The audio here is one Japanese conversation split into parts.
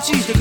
cheese.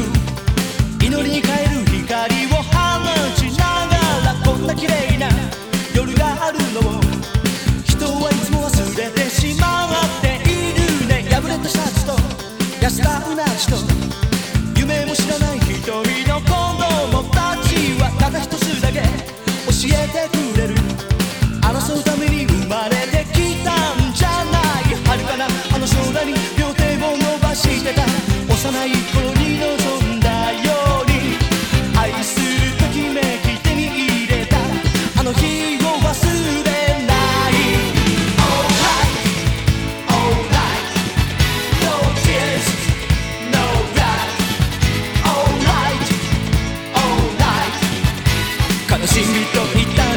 楽しみといた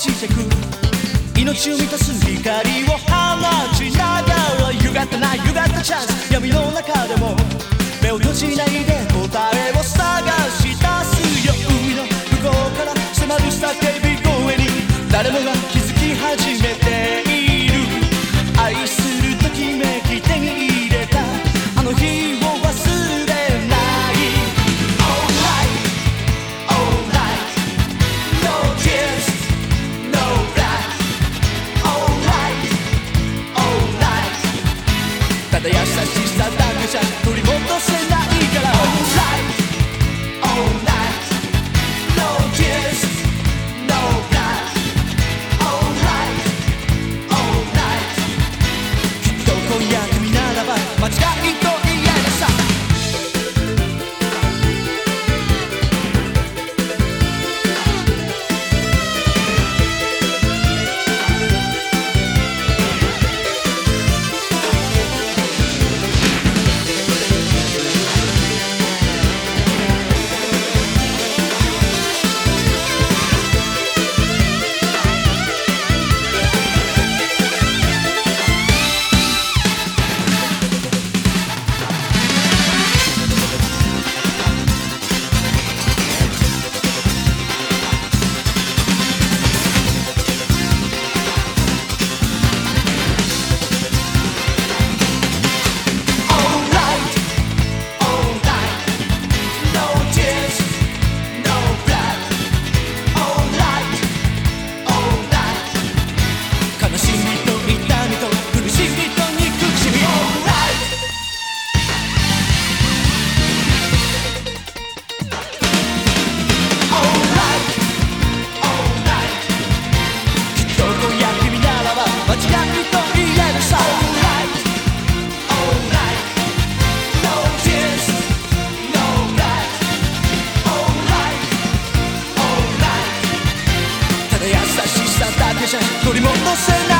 ちてく命を満たす光を放ちながら歪んだな歪んだチャンス。闇の中でも目を閉じないでただ優しさだけじゃ取り戻せないから。取り戻せない。